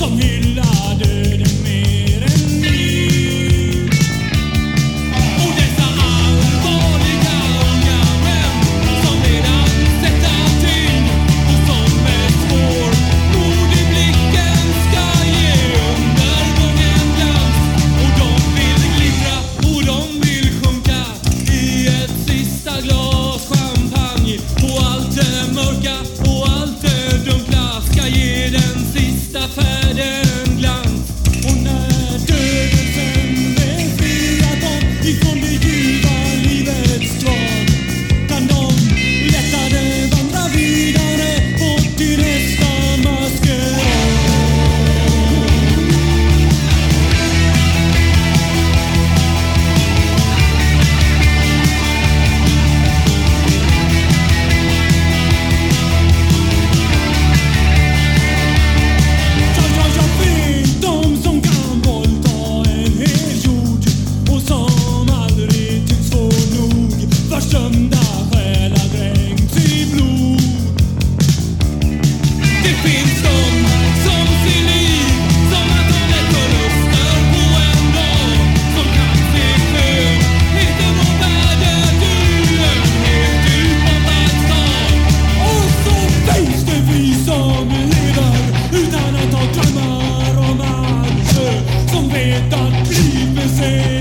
som hyllar döden mer än ni. Och dessa allvarliga unga män som redan sett allting som med svår mod i blicken ska ge undergången dans. Och de vill glittra och de vill sjunka i ett sista glas champagne och allt det mörka och allt det dunkla ska ge den sista färgen don't believe the same.